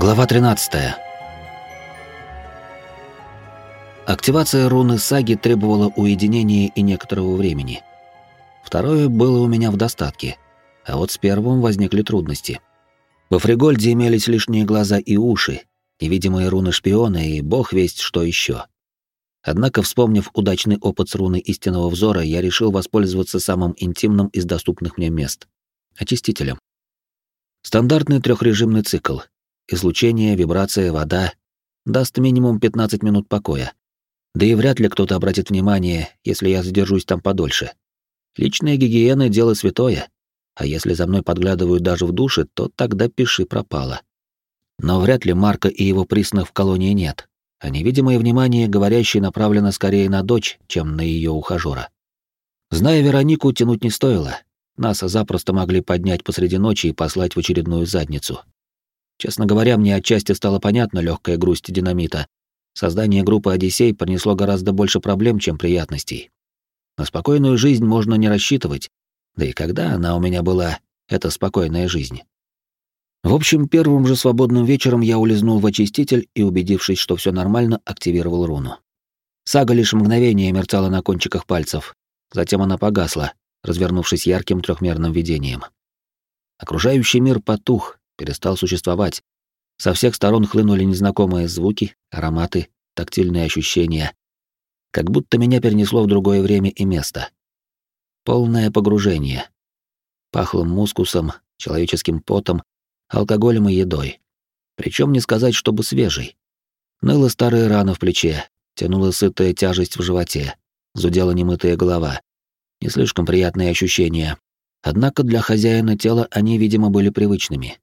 Глава 13. Активация руны саги требовала уединения и некоторого времени. Второе было у меня в достатке, а вот с первым возникли трудности. Во Фригольде имелись лишние глаза и уши, невидимые руны шпиона и бог весть что еще. Однако, вспомнив удачный опыт с руной истинного взора, я решил воспользоваться самым интимным из доступных мне мест — очистителем. Стандартный трехрежимный цикл. Излучение, вибрация, вода. Даст минимум 15 минут покоя. Да и вряд ли кто-то обратит внимание, если я задержусь там подольше. Личная гигиена — дело святое. А если за мной подглядывают даже в душе, то тогда пиши пропало. Но вряд ли Марка и его приснов в колонии нет. А невидимое внимание говорящей направлено скорее на дочь, чем на ее ухажера. Зная Веронику, тянуть не стоило. Нас запросто могли поднять посреди ночи и послать в очередную задницу. Честно говоря, мне отчасти стало понятна легкая грусть динамита. Создание группы «Одиссей» принесло гораздо больше проблем, чем приятностей. На спокойную жизнь можно не рассчитывать, да и когда она у меня была, эта спокойная жизнь. В общем, первым же свободным вечером я улизнул в очиститель и, убедившись, что все нормально, активировал руну. Сага лишь мгновение мерцала на кончиках пальцев, затем она погасла, развернувшись ярким трехмерным видением. Окружающий мир потух, перестал существовать. Со всех сторон хлынули незнакомые звуки, ароматы, тактильные ощущения. Как будто меня перенесло в другое время и место. Полное погружение. Пахло мускусом, человеческим потом, алкоголем и едой. Причем не сказать, чтобы свежий. Ныла старая рана в плече, тянула сытая тяжесть в животе, зудела немытая голова. Не слишком приятные ощущения. Однако для хозяина тела они, видимо, были привычными.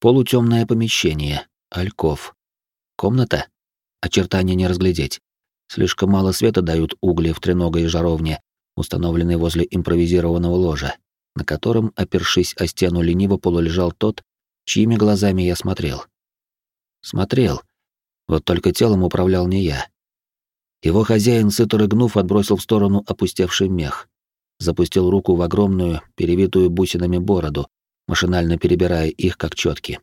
Полутемное помещение, альков. Комната? Очертания не разглядеть. Слишком мало света дают угли в треногой жаровне, установленной возле импровизированного ложа, на котором, опершись о стену, лениво полулежал тот, чьими глазами я смотрел. Смотрел. Вот только телом управлял не я. Его хозяин, сыто рыгнув, отбросил в сторону опустевший мех. Запустил руку в огромную, перевитую бусинами бороду, машинально перебирая их как четки.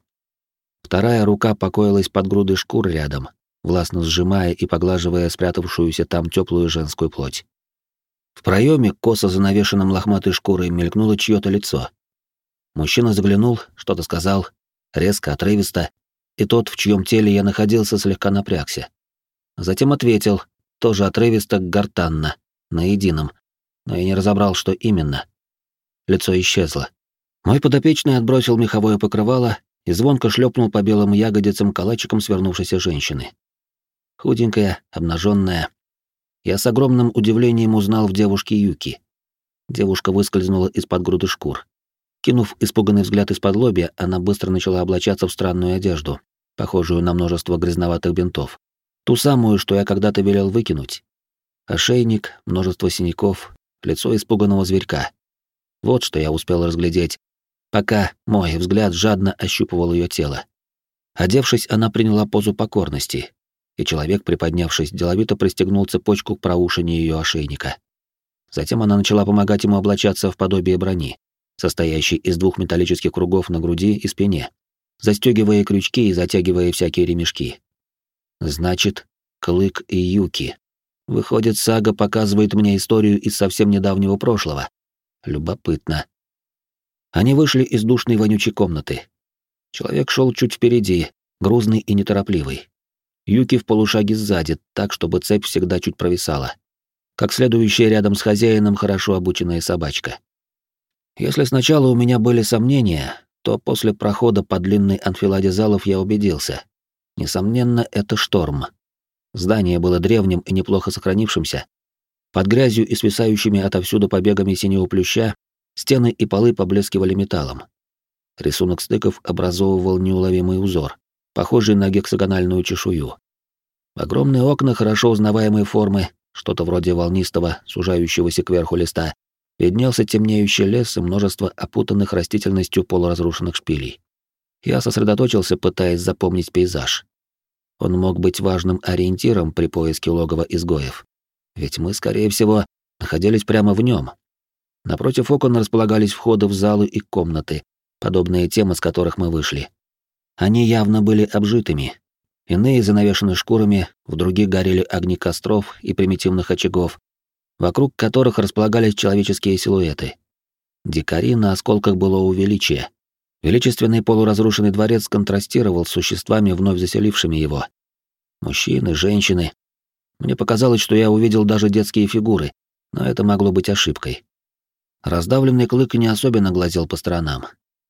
Вторая рука покоилась под грудой шкур рядом, властно сжимая и поглаживая спрятавшуюся там теплую женскую плоть. В проеме, косо занавешенном лохматой шкурой, мелькнуло чье-то лицо. Мужчина заглянул, что-то сказал, резко, отрывисто, и тот, в чьем теле я находился, слегка напрягся. Затем ответил, тоже отрывисто, гортанно, на едином, но я не разобрал, что именно. Лицо исчезло. Мой подопечный отбросил меховое покрывало и звонко шлепнул по белым ягодицам калачиком свернувшейся женщины. Худенькая, обнаженная. Я с огромным удивлением узнал в девушке Юки. Девушка выскользнула из-под груды шкур. Кинув испуганный взгляд из-под лобья, она быстро начала облачаться в странную одежду, похожую на множество грязноватых бинтов. Ту самую, что я когда-то велел выкинуть. Ошейник, множество синяков, лицо испуганного зверька. Вот что я успел разглядеть, пока мой взгляд жадно ощупывал ее тело. Одевшись, она приняла позу покорности, и человек, приподнявшись, деловито пристегнул цепочку к проушине ее ошейника. Затем она начала помогать ему облачаться в подобие брони, состоящей из двух металлических кругов на груди и спине, застегивая крючки и затягивая всякие ремешки. Значит, Клык и Юки. Выходит, сага показывает мне историю из совсем недавнего прошлого. Любопытно. Они вышли из душной вонючей комнаты. Человек шел чуть впереди, грузный и неторопливый. Юки в полушаге сзади, так, чтобы цепь всегда чуть провисала. Как следующая рядом с хозяином хорошо обученная собачка. Если сначала у меня были сомнения, то после прохода по длинной анфиладе залов я убедился. Несомненно, это шторм. Здание было древним и неплохо сохранившимся. Под грязью и свисающими отовсюду побегами синего плюща стены и полы поблескивали металлом. Рисунок стыков образовывал неуловимый узор, похожий на гексагональную чешую. Огромные окна хорошо узнаваемой формы, что-то вроде волнистого, сужающегося кверху листа, виднелся темнеющий лес и множество опутанных растительностью полуразрушенных шпилей. Я сосредоточился, пытаясь запомнить пейзаж. Он мог быть важным ориентиром при поиске логова изгоев. Ведь мы, скорее всего, находились прямо в нем. Напротив окон располагались входы в залы и комнаты, подобные тем, из которых мы вышли. Они явно были обжитыми. Иные занавешены шкурами, в других горели огни костров и примитивных очагов, вокруг которых располагались человеческие силуэты. Дикари на осколках было увеличие. Величественный полуразрушенный дворец контрастировал с существами, вновь заселившими его. Мужчины, женщины. Мне показалось, что я увидел даже детские фигуры, но это могло быть ошибкой. Раздавленный клык не особенно глазел по сторонам.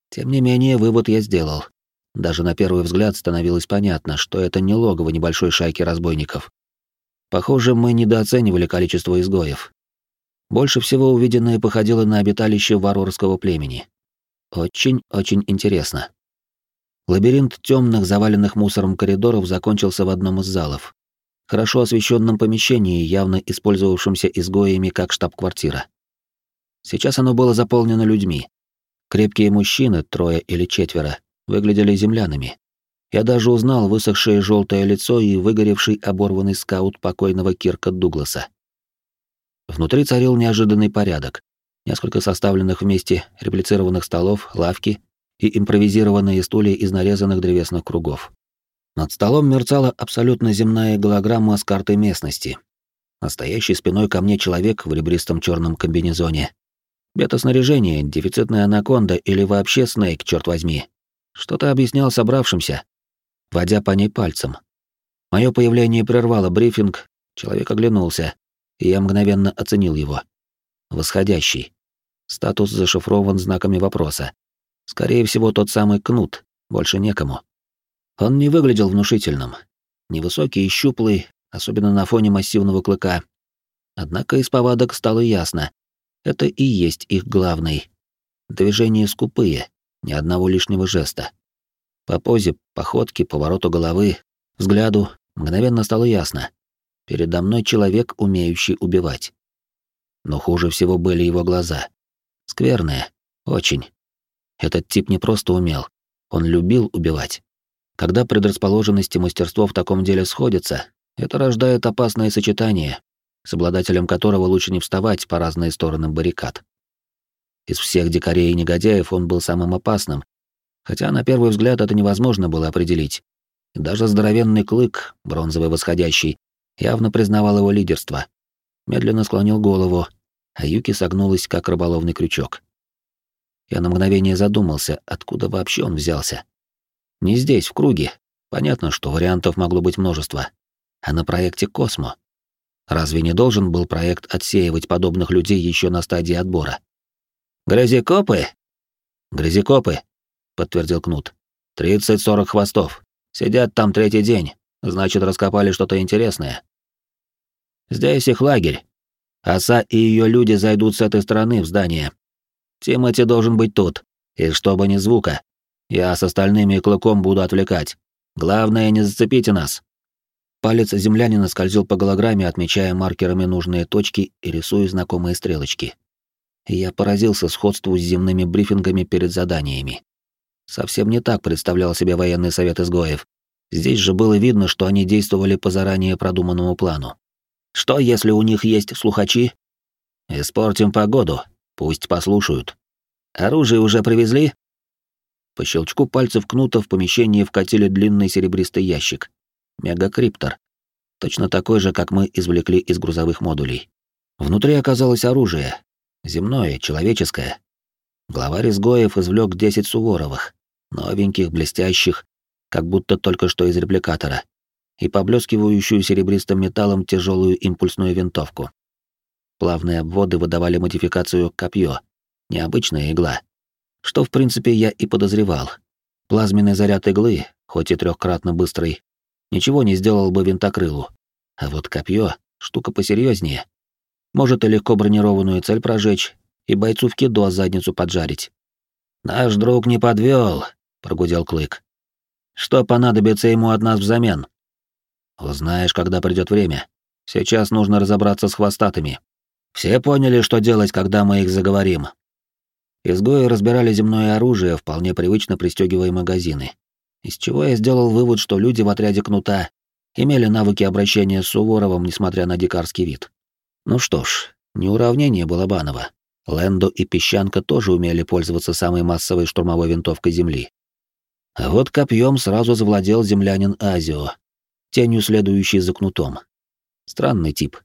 Тем не менее, вывод я сделал. Даже на первый взгляд становилось понятно, что это не логово небольшой шайки разбойников. Похоже, мы недооценивали количество изгоев. Больше всего увиденное походило на обиталище варварского племени. Очень-очень интересно. Лабиринт темных, заваленных мусором коридоров закончился в одном из залов. Хорошо освещенном помещении, явно использовавшемся изгоями как штаб-квартира. Сейчас оно было заполнено людьми. Крепкие мужчины, трое или четверо, выглядели землянами. Я даже узнал высохшее желтое лицо и выгоревший оборванный скаут покойного Кирка Дугласа. Внутри царил неожиданный порядок. Несколько составленных вместе реплицированных столов, лавки и импровизированные стулья из нарезанных древесных кругов. Над столом мерцала абсолютно земная голограмма с картой местности. Настоящий спиной ко мне человек в ребристом черном комбинезоне. Бета-снаряжение, дефицитная анаконда или вообще снейк, черт возьми. Что-то объяснял собравшимся, водя по ней пальцем. Мое появление прервало брифинг, человек оглянулся, и я мгновенно оценил его. Восходящий. Статус зашифрован знаками вопроса. Скорее всего, тот самый кнут, больше некому. Он не выглядел внушительным. Невысокий и щуплый, особенно на фоне массивного клыка. Однако из повадок стало ясно. Это и есть их главный. Движения скупые, ни одного лишнего жеста. По позе, походке, повороту головы, взгляду мгновенно стало ясно. Передо мной человек, умеющий убивать. Но хуже всего были его глаза. Скверные, очень. Этот тип не просто умел, он любил убивать. Когда предрасположенность и мастерство в таком деле сходятся, это рождает опасное сочетание, с обладателем которого лучше не вставать по разные стороны баррикад. Из всех дикарей и негодяев он был самым опасным, хотя на первый взгляд это невозможно было определить. И даже здоровенный клык, бронзовый восходящий, явно признавал его лидерство. Медленно склонил голову, а Юки согнулась, как рыболовный крючок. Я на мгновение задумался, откуда вообще он взялся. Не здесь, в круге. Понятно, что вариантов могло быть множество. А на проекте «Космо». Разве не должен был проект отсеивать подобных людей еще на стадии отбора? «Грязекопы?» «Грязекопы», — подтвердил Кнут. «Тридцать-сорок хвостов. Сидят там третий день. Значит, раскопали что-то интересное. Здесь их лагерь. Оса и ее люди зайдут с этой стороны в здание. Тимати должен быть тут. И чтобы ни звука. Я с остальными клыком буду отвлекать. Главное, не зацепите нас». Палец землянина скользил по голограмме, отмечая маркерами нужные точки и рисуя знакомые стрелочки я поразился сходству с земными брифингами перед заданиями. Совсем не так представлял себе военный совет изгоев. Здесь же было видно, что они действовали по заранее продуманному плану. Что, если у них есть слухачи? Испортим погоду, пусть послушают. Оружие уже привезли? По щелчку пальцев кнута в помещении вкатили длинный серебристый ящик. Мегакриптор. Точно такой же, как мы извлекли из грузовых модулей. Внутри оказалось оружие, Земное, человеческое. Главарь изгоев извлек десять суворовых, новеньких, блестящих, как будто только что из репликатора, и поблескивающую серебристым металлом тяжелую импульсную винтовку. Плавные обводы выдавали модификацию копье, необычная игла. Что, в принципе, я и подозревал. Плазменный заряд иглы, хоть и трехкратно быстрый, ничего не сделал бы винтокрылу. А вот копье — штука посерьезнее. Может и легко бронированную цель прожечь, и бойцу в кидо задницу поджарить. «Наш друг не подвел, прогудел Клык. «Что понадобится ему от нас взамен?» «Узнаешь, когда придет время. Сейчас нужно разобраться с хвостатыми. Все поняли, что делать, когда мы их заговорим». Изгои разбирали земное оружие, вполне привычно пристегивая магазины. Из чего я сделал вывод, что люди в отряде Кнута имели навыки обращения с Суворовым, несмотря на дикарский вид. Ну что ж, не уравнение Балабанова. Лэндо и Песчанка тоже умели пользоваться самой массовой штурмовой винтовкой Земли. А вот копьем сразу завладел землянин Азио, тенью следующий за кнутом. Странный тип.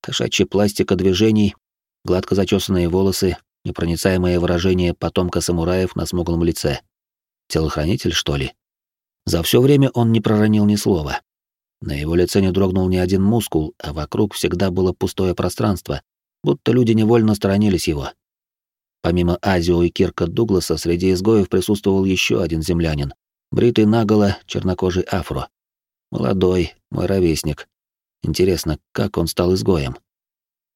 Кошачья пластика движений, гладко зачесанные волосы, непроницаемое выражение потомка самураев на смуглом лице. Телохранитель, что ли? За все время он не проронил ни слова. На его лице не дрогнул ни один мускул, а вокруг всегда было пустое пространство, будто люди невольно сторонились его. Помимо Азио и Кирка Дугласа, среди изгоев присутствовал еще один землянин, бритый наголо, чернокожий афро. Молодой, мой ровесник. Интересно, как он стал изгоем?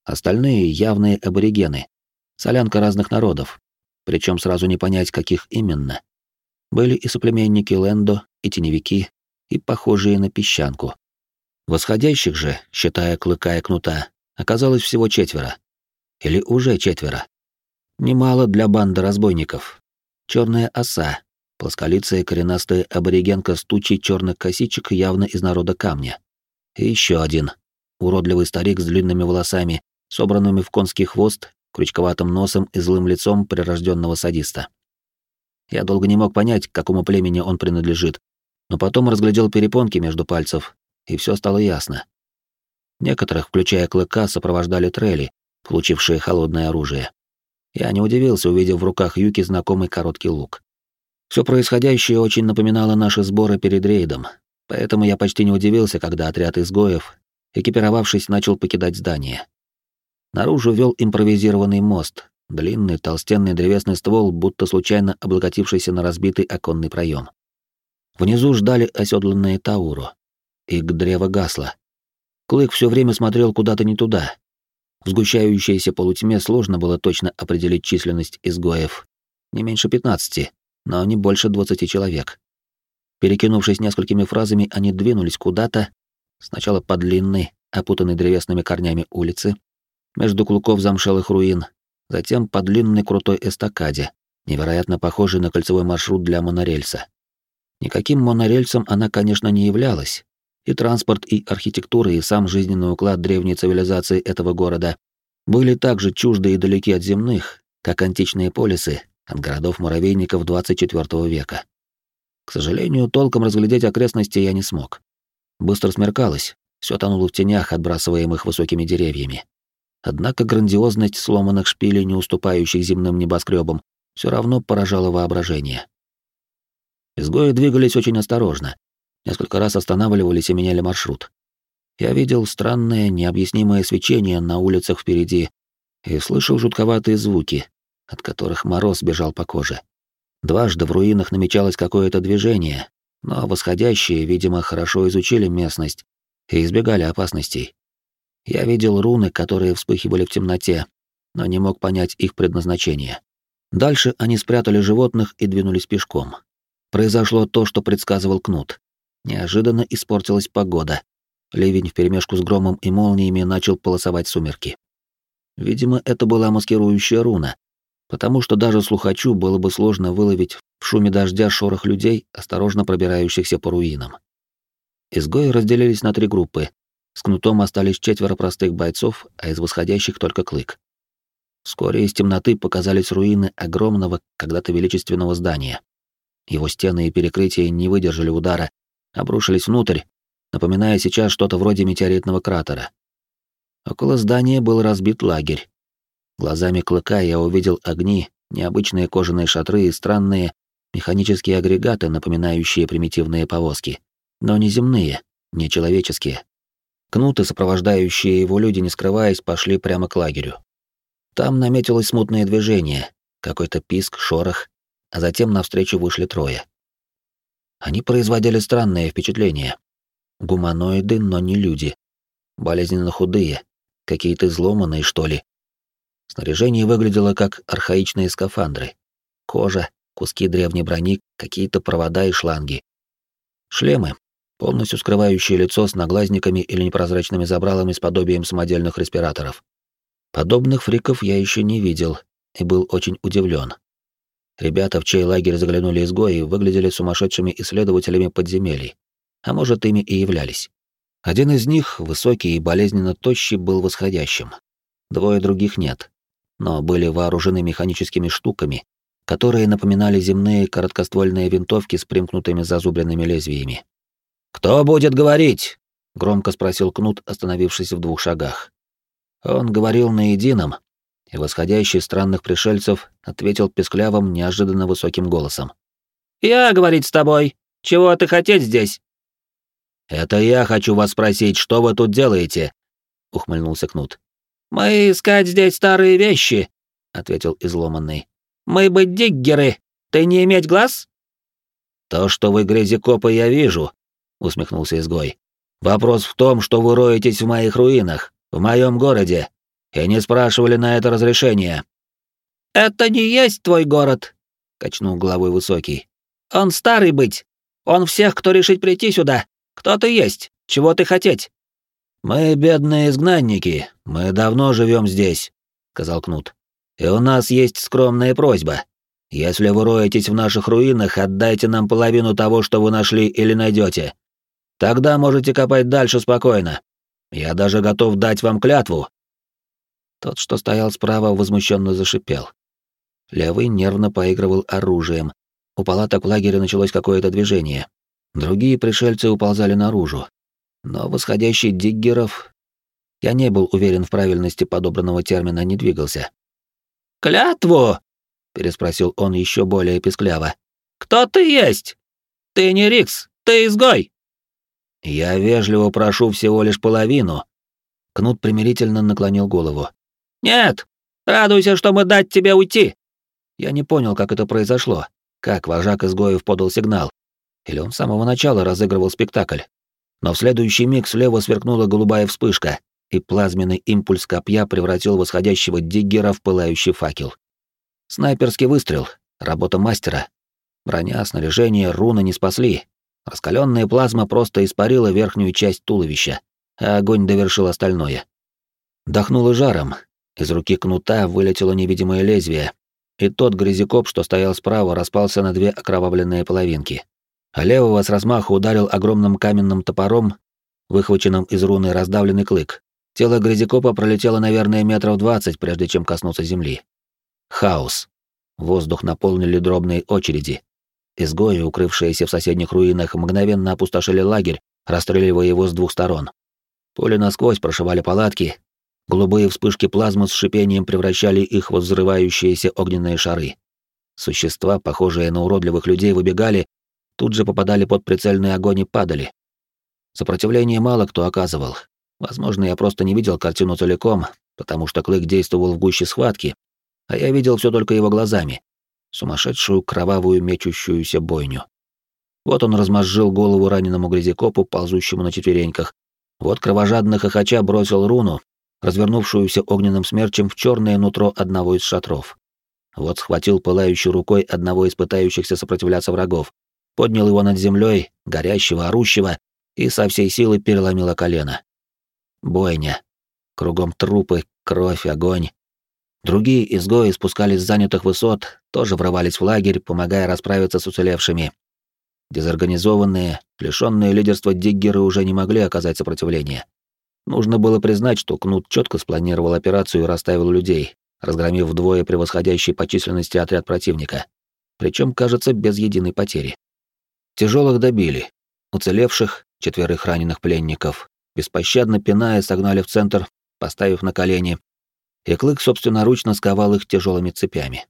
Остальные — явные аборигены. Солянка разных народов. Причем сразу не понять, каких именно. Были и соплеменники Лендо, и теневики, и похожие на песчанку. Восходящих же, считая клыка и кнута, оказалось всего четверо. Или уже четверо. Немало для банды разбойников. Черная оса, плосколицая коренастая аборигенка с тучей черных косичек явно из народа камня. И еще один. Уродливый старик с длинными волосами, собранными в конский хвост, крючковатым носом и злым лицом прирожденного садиста. Я долго не мог понять, к какому племени он принадлежит, но потом разглядел перепонки между пальцев, и все стало ясно. Некоторых, включая клыка, сопровождали трели, получившие холодное оружие. Я не удивился, увидев в руках Юки знакомый короткий лук. Все происходящее очень напоминало наши сборы перед рейдом, поэтому я почти не удивился, когда отряд изгоев, экипировавшись, начал покидать здание. Наружу вел импровизированный мост, длинный толстенный древесный ствол, будто случайно облокотившийся на разбитый оконный проем. Внизу ждали оседланные Тауру. Их древо гасло. Клык все время смотрел куда-то не туда. В сгущающейся полутьме сложно было точно определить численность изгоев. Не меньше пятнадцати, но не больше двадцати человек. Перекинувшись несколькими фразами, они двинулись куда-то, сначала по длинной, опутанной древесными корнями улице, между клуков замшелых руин, затем по длинной крутой эстакаде, невероятно похожей на кольцевой маршрут для монорельса. Никаким монорельсом она, конечно, не являлась. И транспорт, и архитектура, и сам жизненный уклад древней цивилизации этого города были так же чужды и далеки от земных, как античные полисы от городов-муравейников 24 века. К сожалению, толком разглядеть окрестности я не смог. Быстро смеркалось, все тонуло в тенях, отбрасываемых высокими деревьями. Однако грандиозность сломанных шпилей, не уступающих земным небоскребам, все равно поражала воображение. Изгои двигались очень осторожно, несколько раз останавливались и меняли маршрут. Я видел странное, необъяснимое свечение на улицах впереди и слышал жутковатые звуки, от которых мороз бежал по коже. Дважды в руинах намечалось какое-то движение, но восходящие, видимо, хорошо изучили местность и избегали опасностей. Я видел руны, которые вспыхивали в темноте, но не мог понять их предназначение. Дальше они спрятали животных и двинулись пешком. Произошло то, что предсказывал Кнут. Неожиданно испортилась погода. Ливень вперемешку с громом и молниями начал полосовать сумерки. Видимо, это была маскирующая руна, потому что даже слухачу было бы сложно выловить в шуме дождя шорох людей, осторожно пробирающихся по руинам. Изгои разделились на три группы, с кнутом остались четверо простых бойцов, а из восходящих только клык. Вскоре из темноты показались руины огромного, когда-то величественного здания. Его стены и перекрытия не выдержали удара, обрушились внутрь, напоминая сейчас что-то вроде метеоритного кратера. Около здания был разбит лагерь. Глазами клыка я увидел огни, необычные кожаные шатры и странные механические агрегаты, напоминающие примитивные повозки, но не земные, не человеческие. Кнуты, сопровождающие его люди, не скрываясь, пошли прямо к лагерю. Там наметилось смутное движение, какой-то писк, шорох, а затем навстречу вышли трое. Они производили странное впечатление. Гуманоиды, но не люди. Болезненно худые, какие-то изломанные, что ли. Снаряжение выглядело как архаичные скафандры. Кожа, куски древней брони, какие-то провода и шланги. Шлемы, полностью скрывающие лицо с наглазниками или непрозрачными забралами с подобием самодельных респираторов. Подобных фриков я еще не видел и был очень удивлен. Ребята, в чей лагерь заглянули изгои, выглядели сумасшедшими исследователями подземелий, а может, ими и являлись. Один из них, высокий и болезненно тощий, был восходящим. Двое других нет, но были вооружены механическими штуками, которые напоминали земные короткоствольные винтовки с примкнутыми зазубренными лезвиями. «Кто будет говорить?» — громко спросил Кнут, остановившись в двух шагах. Он говорил на едином, и восходящий странных пришельцев ответил песклявым, неожиданно высоким голосом. «Я говорить с тобой. Чего ты хотеть здесь?» «Это я хочу вас спросить, что вы тут делаете?» — ухмыльнулся Кнут. «Мы искать здесь старые вещи», — ответил изломанный. «Мы быть диггеры. Ты не иметь глаз?» «То, что вы грязекопы, я вижу», — усмехнулся изгой. «Вопрос в том, что вы роетесь в моих руинах, в моем городе, и не спрашивали на это разрешения». «Это не есть твой город», — качнул головой Высокий. «Он старый быть. Он всех, кто решит прийти сюда, кто ты есть? Чего ты хотеть?» «Мы бедные изгнанники, мы давно живем здесь», — сказал Кнут. «И у нас есть скромная просьба. Если вы роетесь в наших руинах, отдайте нам половину того, что вы нашли или найдете. Тогда можете копать дальше спокойно. Я даже готов дать вам клятву». Тот, что стоял справа, возмущенно зашипел. Левый нервно поигрывал оружием. У палаток в лагере началось какое-то движение. Другие пришельцы уползали наружу. Но восходящий диггеров... Я не был уверен в правильности подобранного термина, не двигался. «Клятву?» — переспросил он еще более пескляво. «Кто ты есть? Ты не Рикс, ты изгой!» «Я вежливо прошу всего лишь половину». Кнут примирительно наклонил голову. «Нет! Радуйся, что мы дать тебе уйти!» Я не понял, как это произошло, как вожак изгоев подал сигнал, или он с самого начала разыгрывал спектакль? Но в следующий миг слева сверкнула голубая вспышка, и плазменный импульс копья превратил восходящего диггера в пылающий факел. Снайперский выстрел, работа мастера. Броня, снаряжение, руны не спасли. Раскаленная плазма просто испарила верхнюю часть туловища, а огонь довершил остальное. Дохнуло жаром, из руки кнута вылетело невидимое лезвие, и тот грязекоп, что стоял справа, распался на две окровавленные половинки а левого с размаху ударил огромным каменным топором, выхваченным из руны раздавленный клык. Тело грязекопа пролетело, наверное, метров двадцать, прежде чем коснуться земли. Хаос. Воздух наполнили дробные очереди. Изгои, укрывшиеся в соседних руинах, мгновенно опустошили лагерь, расстреливая его с двух сторон. Пули насквозь прошивали палатки, голубые вспышки плазмы с шипением превращали их в взрывающиеся огненные шары. Существа, похожие на уродливых людей, выбегали тут же попадали под прицельный огонь и падали. Сопротивление мало кто оказывал. Возможно, я просто не видел картину целиком, потому что Клык действовал в гуще схватки, а я видел все только его глазами. Сумасшедшую, кровавую, мечущуюся бойню. Вот он размозжил голову раненому грязекопу, ползущему на четвереньках. Вот кровожадно хохоча бросил руну, развернувшуюся огненным смерчем в черное нутро одного из шатров. Вот схватил пылающей рукой одного из пытающихся сопротивляться врагов, поднял его над землей, горящего, орущего, и со всей силы переломило колено. Бойня. Кругом трупы, кровь, огонь. Другие изгои спускались с занятых высот, тоже врывались в лагерь, помогая расправиться с уцелевшими. Дезорганизованные, лишенные лидерства диггеры уже не могли оказать сопротивление. Нужно было признать, что Кнут четко спланировал операцию и расставил людей, разгромив вдвое превосходящий по численности отряд противника. Причем, кажется, без единой потери. Тяжелых добили. Уцелевших, четверых раненых пленников, беспощадно пиная, согнали в центр, поставив на колени, и Клык собственноручно сковал их тяжелыми цепями.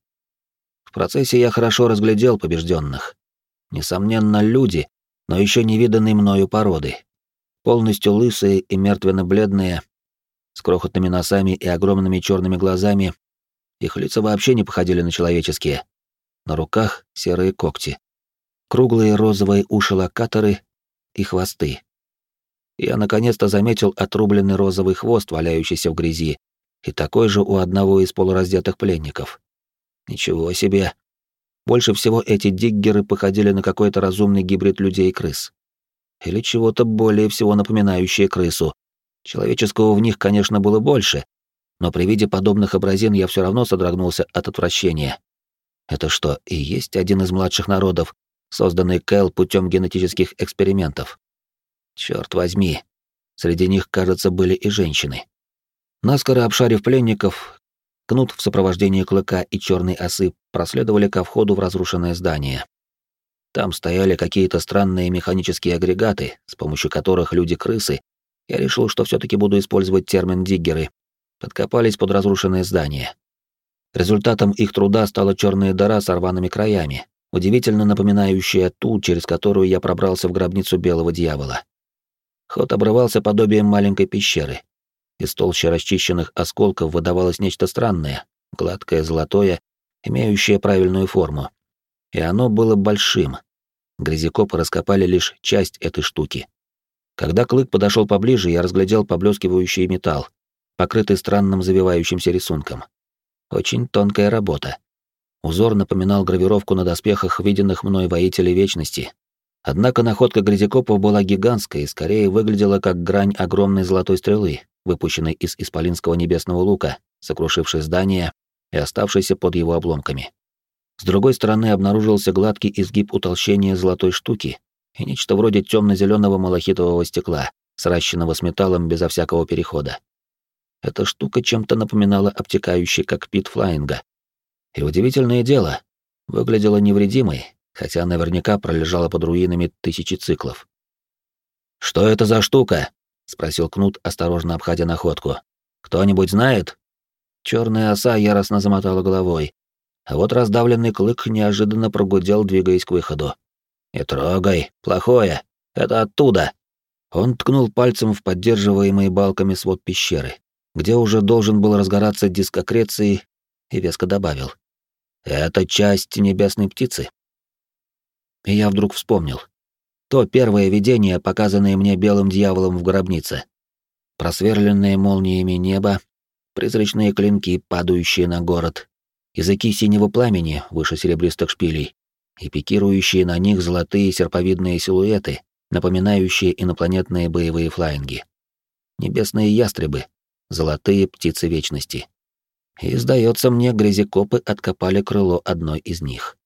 В процессе я хорошо разглядел побежденных. Несомненно, люди, но еще не виданные мною породы. Полностью лысые и мертвенно-бледные, с крохотными носами и огромными черными глазами. Их лица вообще не походили на человеческие. На руках серые когти, круглые розовые уши-локаторы и хвосты. Я наконец-то заметил отрубленный розовый хвост, валяющийся в грязи, и такой же у одного из полураздетых пленников. Ничего себе. Больше всего эти диггеры походили на какой-то разумный гибрид людей и крыс. Или чего-то более всего напоминающее крысу. Человеческого в них, конечно, было больше, но при виде подобных образин я все равно содрогнулся от отвращения. Это что, и есть один из младших народов, созданный Кэл путем генетических экспериментов. Черт возьми, среди них, кажется, были и женщины. Наскоро обшарив пленников, Кнут в сопровождении клыка и черной осы проследовали ко входу в разрушенное здание. Там стояли какие-то странные механические агрегаты, с помощью которых люди-крысы, я решил, что все таки буду использовать термин «диггеры», подкопались под разрушенное здание. Результатом их труда стала черная дыра с рваными краями, удивительно напоминающая ту, через которую я пробрался в гробницу белого дьявола. Ход обрывался подобием маленькой пещеры. Из толщи расчищенных осколков выдавалось нечто странное, гладкое, золотое, имеющее правильную форму. И оно было большим. Грязекопы раскопали лишь часть этой штуки. Когда клык подошел поближе, я разглядел поблескивающий металл, покрытый странным завивающимся рисунком. Очень тонкая работа. Узор напоминал гравировку на доспехах виденных мной воителей Вечности. Однако находка грязекопов была гигантской и скорее выглядела как грань огромной золотой стрелы, выпущенной из исполинского небесного лука, сокрушившей здание и оставшейся под его обломками. С другой стороны обнаружился гладкий изгиб утолщения золотой штуки и нечто вроде темно-зеленого малахитового стекла, сращенного с металлом безо всякого перехода. Эта штука чем-то напоминала обтекающий кокпит флайинга. И удивительное дело, выглядела невредимой, хотя наверняка пролежала под руинами тысячи циклов. «Что это за штука?» — спросил Кнут, осторожно обходя находку. «Кто-нибудь знает?» Черная оса яростно замотала головой, а вот раздавленный клык неожиданно прогудел, двигаясь к выходу. «Не трогай, плохое, это оттуда!» Он ткнул пальцем в поддерживаемый балками свод пещеры, где уже должен был разгораться диск аккреции, и веско добавил. «Это часть небесной птицы». И я вдруг вспомнил. То первое видение, показанное мне белым дьяволом в гробнице. Просверленное молниями небо, призрачные клинки, падающие на город, языки синего пламени выше серебристых шпилей и пикирующие на них золотые серповидные силуэты, напоминающие инопланетные боевые флаинги. Небесные ястребы, золотые птицы вечности. И, сдается мне, грязекопы откопали крыло одной из них.